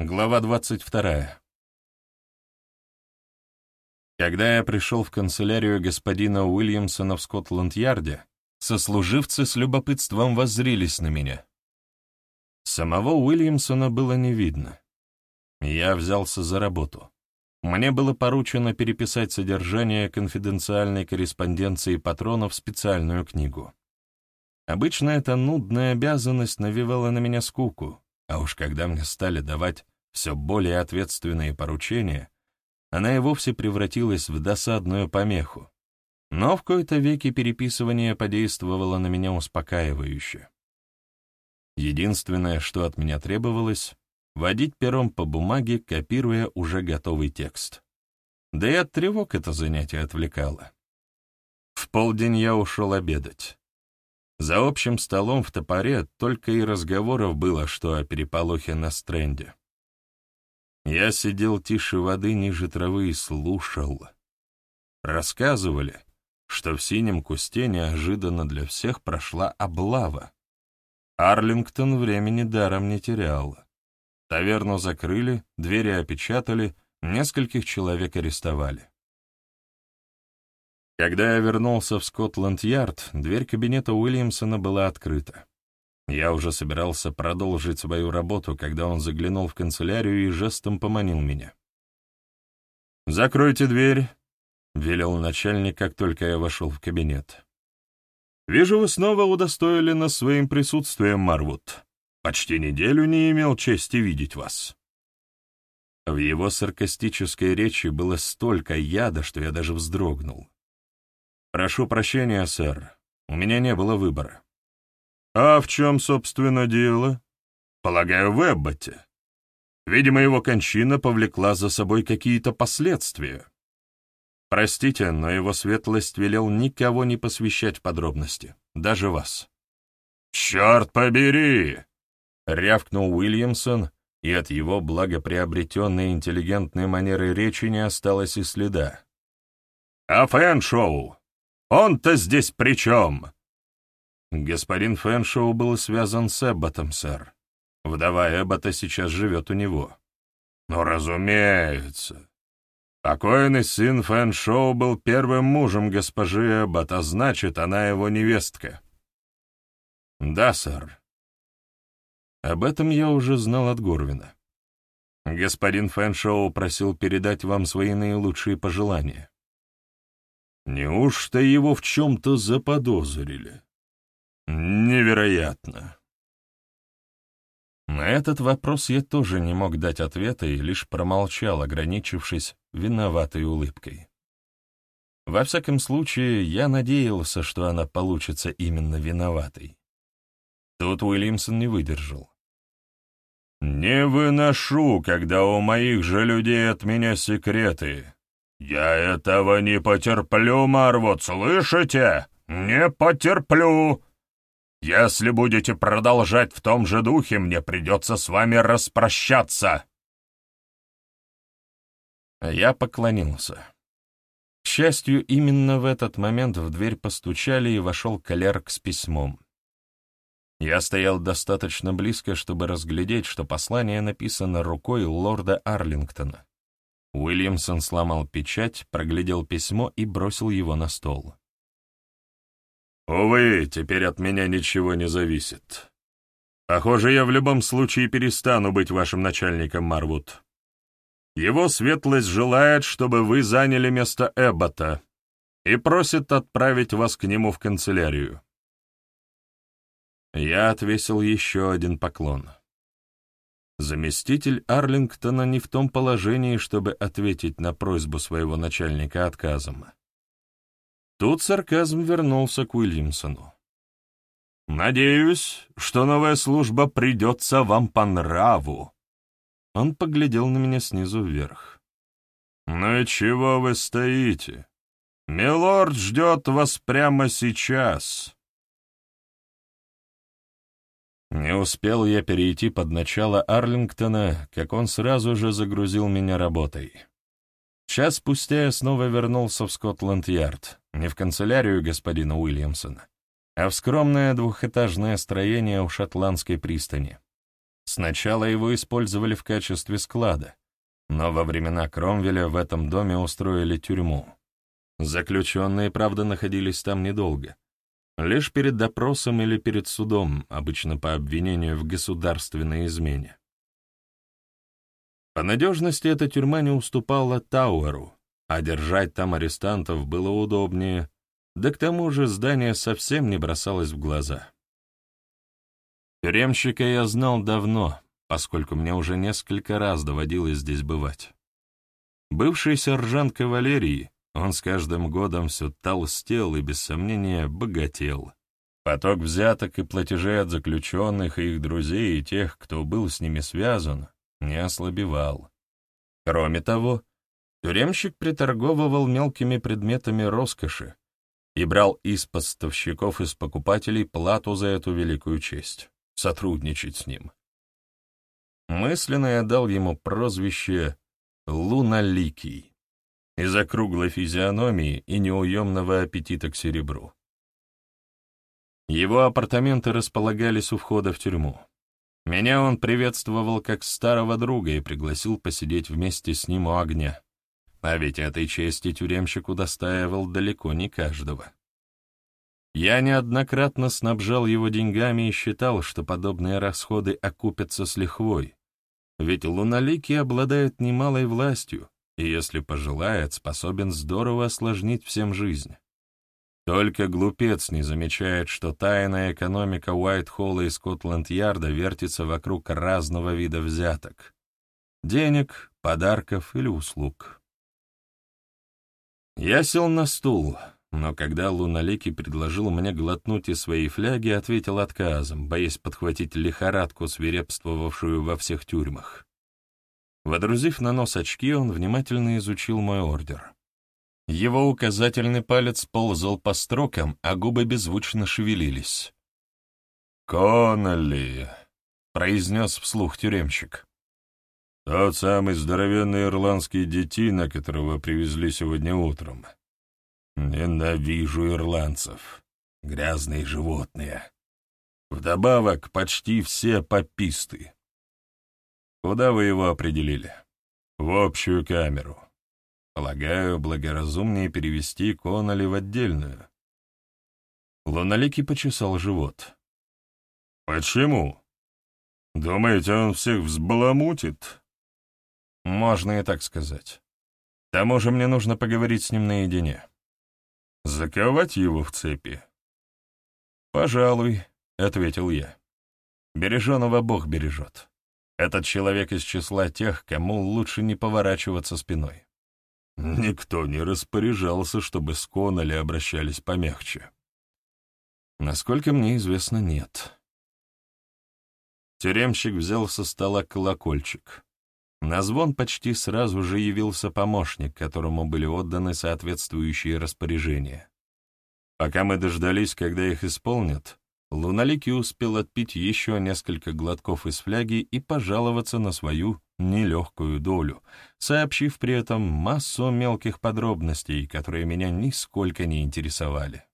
Глава 22. Когда я пришел в канцелярию господина Уильямсона в Скотланд-Ярде, сослуживцы с любопытством воззрились на меня. Самого Уильямсона было не видно. Я взялся за работу. Мне было поручено переписать содержание конфиденциальной корреспонденции патронов в специальную книгу. Обычно эта нудная обязанность навевала на меня скуку, а уж когда мне стали давать все более ответственные поручения, она и вовсе превратилась в досадную помеху. Но в кои-то веки переписывание подействовало на меня успокаивающе. Единственное, что от меня требовалось — водить пером по бумаге, копируя уже готовый текст. Да и от тревог это занятие отвлекало. В полдень я ушел обедать. За общим столом в топоре только и разговоров было, что о переполохе на стренде. Я сидел тише воды ниже травы и слушал. Рассказывали, что в синем кусте неожиданно для всех прошла облава. Арлингтон времени даром не терял. Таверну закрыли, двери опечатали, нескольких человек арестовали. Когда я вернулся в Скотланд-Ярд, дверь кабинета Уильямсона была открыта. Я уже собирался продолжить свою работу, когда он заглянул в канцелярию и жестом поманил меня. «Закройте дверь», — велел начальник, как только я вошел в кабинет. «Вижу, вы снова удостоили нас своим присутствием, Марвуд. Почти неделю не имел чести видеть вас». В его саркастической речи было столько яда, что я даже вздрогнул. «Прошу прощения, сэр, у меня не было выбора». «А в чем, собственно, дело?» «Полагаю, в Эбботе. Видимо, его кончина повлекла за собой какие-то последствия». «Простите, но его светлость велел никого не посвящать подробности, даже вас». «Черт побери!» — рявкнул Уильямсон, и от его благоприобретенной интеллигентной манеры речи не осталось и следа. «А Фэншоу? Он-то здесь при чем?» Господин Фэншоу был связан с Эбботом, сэр. Вдова Эббота сейчас живет у него. Ну, разумеется. Покойный сын Фэншоу был первым мужем госпожи Эббот, а значит, она его невестка. Да, сэр. Об этом я уже знал от Горвина. Господин Фэншоу просил передать вам свои наилучшие пожелания. Неужто его в чем-то заподозрили? Невероятно. На этот вопрос я тоже не мог дать ответа и лишь промолчал, ограничившись виноватой улыбкой. Во всяком случае, я надеялся, что она получится именно виноватой. Тут Уильямсон не выдержал. «Не выношу, когда у моих же людей от меня секреты», «Я этого не потерплю, Марвот, слышите? Не потерплю! Если будете продолжать в том же духе, мне придется с вами распрощаться!» Я поклонился. К счастью, именно в этот момент в дверь постучали, и вошел клерк с письмом. Я стоял достаточно близко, чтобы разглядеть, что послание написано рукой лорда Арлингтона. Уильямсон сломал печать, проглядел письмо и бросил его на стол. «Увы, теперь от меня ничего не зависит. Похоже, я в любом случае перестану быть вашим начальником, Марвуд. Его светлость желает, чтобы вы заняли место Эббота и просит отправить вас к нему в канцелярию». Я отвесил еще один поклон. Заместитель Арлингтона не в том положении, чтобы ответить на просьбу своего начальника отказом. Тут сарказм вернулся к Уильямсону. «Надеюсь, что новая служба придется вам по нраву». Он поглядел на меня снизу вверх. «Ну и чего вы стоите? Милорд ждет вас прямо сейчас». Не успел я перейти под начало Арлингтона, как он сразу же загрузил меня работой. Час спустя я снова вернулся в Скотланд-Ярд, не в канцелярию господина Уильямсона, а в скромное двухэтажное строение у шотландской пристани. Сначала его использовали в качестве склада, но во времена Кромвеля в этом доме устроили тюрьму. Заключенные, правда, находились там недолго. Лишь перед допросом или перед судом, обычно по обвинению в государственной измене. По надежности эта тюрьма не уступала Тауэру, а держать там арестантов было удобнее, да к тому же здание совсем не бросалось в глаза. Тюремщика я знал давно, поскольку мне уже несколько раз доводилось здесь бывать. Бывший сержант кавалерии, он с каждым годом все толстел и, без сомнения, богател. Поток взяток и платежей от заключенных и их друзей и тех, кто был с ними связан, не ослабевал. Кроме того, тюремщик приторговывал мелкими предметами роскоши и брал из поставщиков и покупателей плату за эту великую честь — сотрудничать с ним. Мысленно я дал ему прозвище «Луналикий» из-за круглой физиономии и неуемного аппетита к серебру. Его апартаменты располагались у входа в тюрьму. Меня он приветствовал как старого друга и пригласил посидеть вместе с ним у огня. А ведь этой чести тюремщик удостаивал далеко не каждого. Я неоднократно снабжал его деньгами и считал, что подобные расходы окупятся с лихвой, ведь луналикий обладает немалой властью и, если пожелает, способен здорово осложнить всем жизнь. Только глупец не замечает, что тайная экономика Уайт-Холла и Скотланд-Ярда вертится вокруг разного вида взяток — денег, подарков или услуг. Я сел на стул, но когда Луналикий предложил мне глотнуть из своей фляги, ответил отказом, боясь подхватить лихорадку, свирепствовавшую во всех тюрьмах. Водрузив на нос очки, он внимательно изучил мой ордер. Его указательный палец ползал по строкам, а губы беззвучно шевелились. «Коннелли», — произнес вслух тюремщик. «Тот самый здоровенный ирландский детина, которого привезли сегодня утром. Ненавижу ирландцев. Грязные животные. Вдобавок, почти все пописты. Куда вы его определили? В общую камеру. Полагаю, благоразумнее перевести Конноли в отдельную. Луналикий почесал живот. «Почему? Думаете, он всех взбаламутит?» «Можно и так сказать. К тому же мне нужно поговорить с ним наедине». «Заковать его в цепи?» «Пожалуй», — ответил я. «Береженого Бог бережет. Этот человек из числа тех, кому лучше не поворачиваться спиной». Никто не распоряжался, чтобы с Коннелли обращались помягче. Насколько мне известно, нет. Тюремщик взял со стола колокольчик. На звон почти сразу же явился помощник, которому были отданы соответствующие распоряжения. Пока мы дождались, когда их исполнят, Луналикий успел отпить еще несколько глотков из фляги и пожаловаться на свою нелегкую долю, сообщив при этом массу мелких подробностей, которые меня нисколько не интересовали.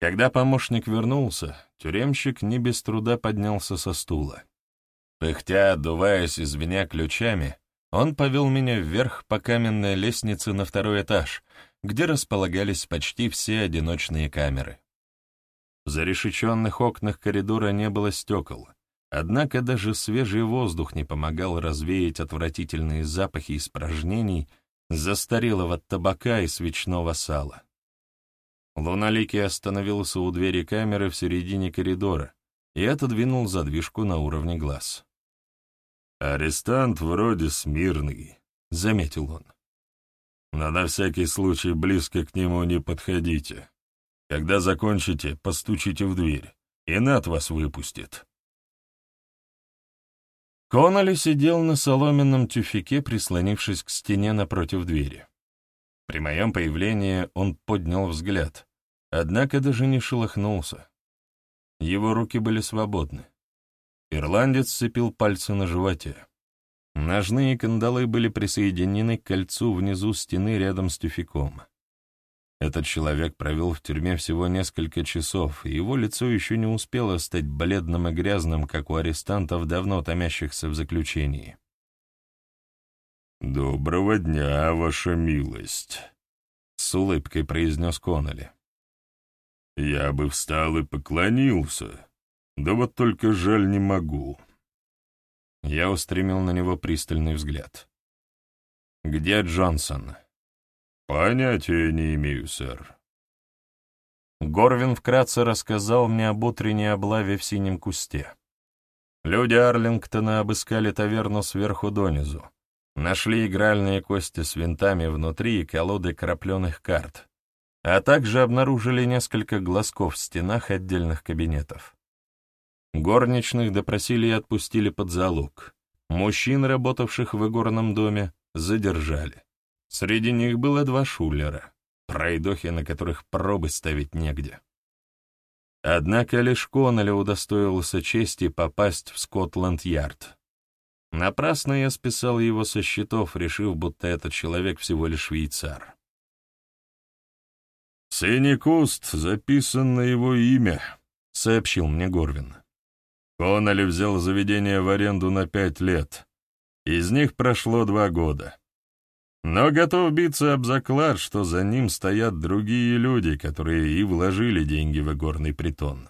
Когда помощник вернулся, тюремщик не без труда поднялся со стула. Пыхтя, отдуваясь и звеня ключами, он повел меня вверх по каменной лестнице на второй этаж, где располагались почти все одиночные камеры. В зарешеченных окнах коридора не было стекол, однако даже свежий воздух не помогал развеять отвратительные запахи испражнений застарелого табака и свечного сала. Луналикий остановился у двери камеры в середине коридора и отодвинул задвижку на уровне глаз. «Арестант вроде смирный», — заметил он. «Но на всякий случай близко к нему не подходите. Когда закончите, постучите в дверь, и Нат вас выпустит». Конноли сидел на соломенном тюфике, прислонившись к стене напротив двери. При моем появлении он поднял взгляд, однако даже не шелохнулся. Его руки были свободны. Ирландец сцепил пальцы на животе. Ножные кандалы были присоединены к кольцу внизу стены рядом с тюфяком. Этот человек провел в тюрьме всего несколько часов, и его лицо еще не успело стать бледным и грязным, как у арестантов, давно томящихся в заключении. «Доброго дня, ваша милость», — с улыбкой произнес Коннелли. «Я бы встал и поклонился, да вот только жаль не могу». Я устремил на него пристальный взгляд. «Где Джонсон?» «Понятия не имею, сэр». Горвин вкратце рассказал мне об утренней облаве в синем кусте. Люди Арлингтона обыскали таверну сверху донизу. Нашли игральные кости с винтами внутри и колоды крапленых карт, а также обнаружили несколько глазков в стенах отдельных кабинетов. Горничных допросили и отпустили под залог. Мужчин, работавших в игорном доме, задержали. Среди них было два шулера, пройдохи, на которых пробы ставить негде. Однако лишь Коннелли удостоился чести попасть в Скотланд-Ярд. Напрасно я списал его со счетов, решив, будто этот человек всего лишь швейцар. «Синий куст записан на его имя», — сообщил мне Горвин. Коннелли взял заведение в аренду на пять лет. Из них прошло два года. Но готов биться об заклад, что за ним стоят другие люди, которые и вложили деньги в игорный притон.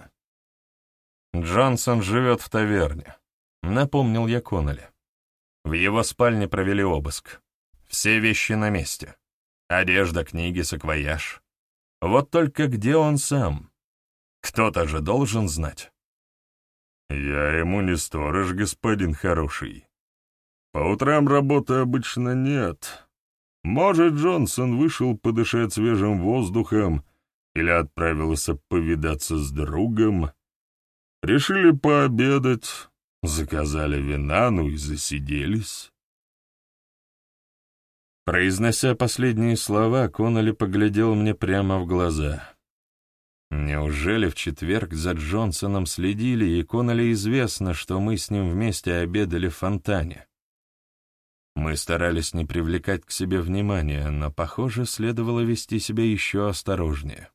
«Джонсон живет в таверне», — напомнил я Коннелли. В его спальне провели обыск. Все вещи на месте. Одежда, книги, саквояж. Вот только где он сам? Кто-то же должен знать. «Я ему не сторож, господин хороший. По утрам работы обычно нет. Может, Джонсон вышел подышать свежим воздухом или отправился повидаться с другом. Решили пообедать, заказали вина, ну и засиделись». Произнося последние слова, Коннелли поглядел мне прямо в глаза — Неужели в четверг за Джонсоном следили, и Коннелли известно, что мы с ним вместе обедали в фонтане? Мы старались не привлекать к себе внимания, но, похоже, следовало вести себя еще осторожнее.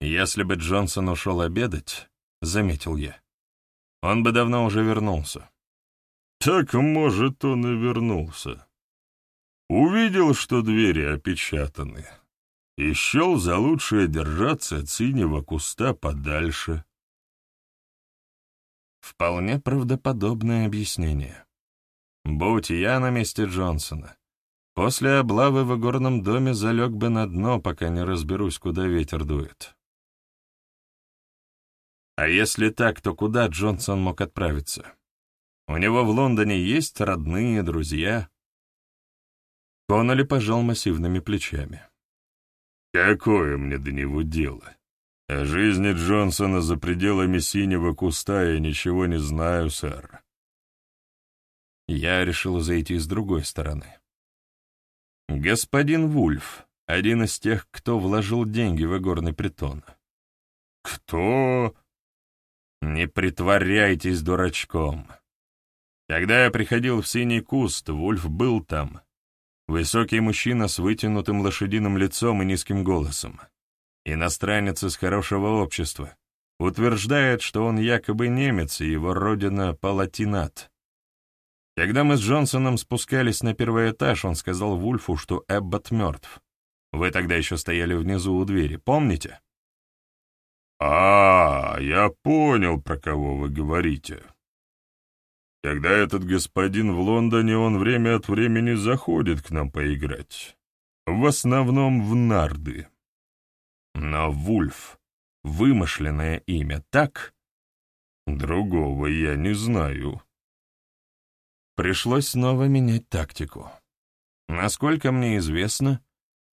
«Если бы Джонсон ушел обедать, — заметил я, — он бы давно уже вернулся». «Так, может, он и вернулся. Увидел, что двери опечатаны, и счел за лучшее держаться от синего куста подальше. Вполне правдоподобное объяснение. Будь я на месте Джонсона, после облавы в игорном доме залег бы на дно, пока не разберусь, куда ветер дует. А если так, то куда Джонсон мог отправиться? У него в Лондоне есть родные, друзья. Конноли пожал массивными плечами. Какое мне до него дело? О жизни Джонсона за пределами синего куста я ничего не знаю, сэр. Я решил зайти с другой стороны. Господин Вульф, один из тех, кто вложил деньги в игорный притон. Кто? Не притворяйтесь дурачком. Когда я приходил в синий куст, Вульф был там, Высокий мужчина с вытянутым лошадиным лицом и низким голосом. Иностранец из хорошего общества. Утверждает, что он якобы немец, и его родина — Палатинат. Когда мы с Джонсоном спускались на первый этаж, он сказал Вульфу, что Эббот мертв. Вы тогда еще стояли внизу у двери, помните? «А, я понял, про кого вы говорите», когда этот господин в Лондоне, он время от времени заходит к нам поиграть. В основном в нарды. Но Вульф — вымышленное имя, так? Другого я не знаю. Пришлось снова менять тактику. Насколько мне известно,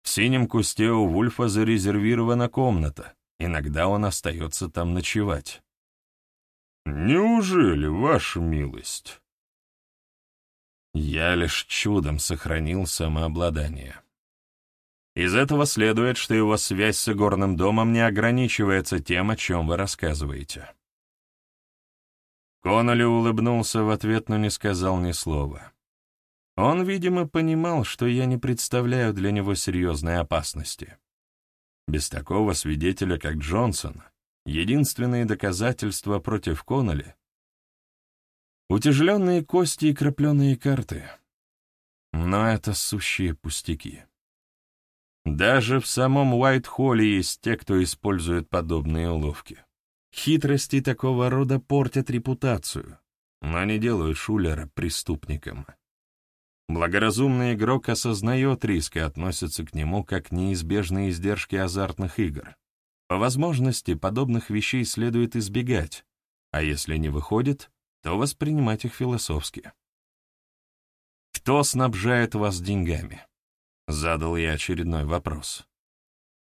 в синем кусте у Вульфа зарезервирована комната, иногда он остается там ночевать. «Неужели, ваша милость?» Я лишь чудом сохранил самообладание. Из этого следует, что его связь с игорным домом не ограничивается тем, о чем вы рассказываете. Конноли улыбнулся в ответ, но не сказал ни слова. Он, видимо, понимал, что я не представляю для него серьезной опасности. Без такого свидетеля, как Джонсон, единственные доказательства против Конноли — утяжеленные кости и крапленые карты. Но это сущие пустяки. Даже в самом Уайт-Холле есть те, кто использует подобные уловки. Хитрости такого рода портят репутацию, но не делают Шулера преступником. Благоразумный игрок осознает риск и относится к нему как неизбежные издержки азартных игр. По возможности подобных вещей следует избегать, а если не выходит, то воспринимать их философски. «Кто снабжает вас деньгами?» — задал я очередной вопрос.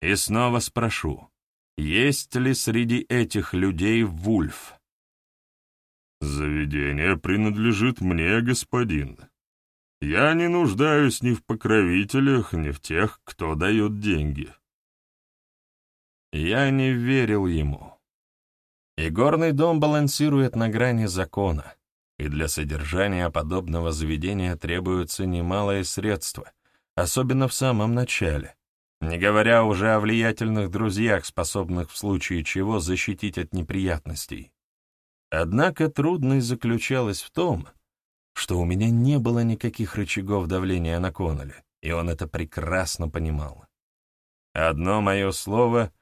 «И снова спрошу, есть ли среди этих людей Вульф?» «Заведение принадлежит мне, господин. Я не нуждаюсь ни в покровителях, ни в тех, кто дает деньги». Я не верил ему. Игорный дом балансирует на грани закона, и для содержания подобного заведения требуются немалые средства, особенно в самом начале, не говоря уже о влиятельных друзьях, способных в случае чего защитить от неприятностей. Однако трудность заключалась в том, что у меня не было никаких рычагов давления на Коннелли, и он это прекрасно понимал. Одно мое слово,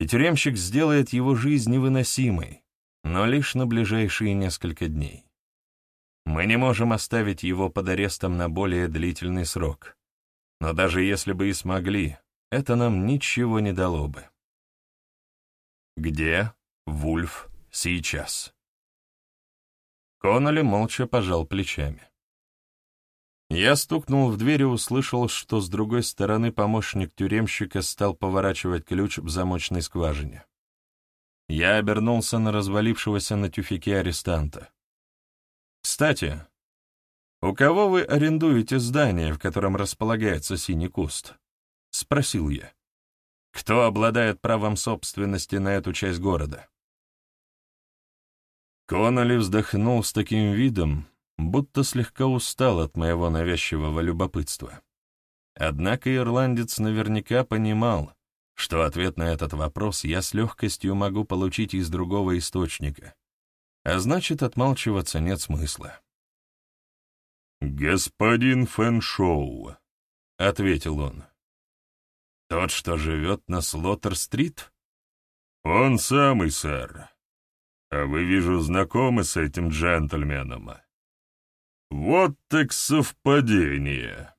и тюремщик сделает его жизнь невыносимой, но лишь на ближайшие несколько дней. Мы не можем оставить его под арестом на более длительный срок, но даже если бы и смогли, это нам ничего не дало бы. Где Вульф сейчас? Конноли молча пожал плечами. Я стукнул в дверь и услышал, что с другой стороны помощник тюремщика стал поворачивать ключ в замочной скважине. Я обернулся на развалившегося на тюфике арестанта. «Кстати, у кого вы арендуете здание, в котором располагается синий куст?» — спросил я. «Кто обладает правом собственности на эту часть города?» Конноли вздохнул с таким видом, будто слегка устал от моего навязчивого любопытства. Однако ирландец наверняка понимал, что ответ на этот вопрос я с легкостью могу получить из другого источника, а значит, отмалчиваться нет смысла. «Господин Фэншоу», — ответил он. «Тот, что живет на Слоттер-стрит?» «Он самый, сэр. А вы, вижу, знакомы с этим джентльменом. Вот так совпадение.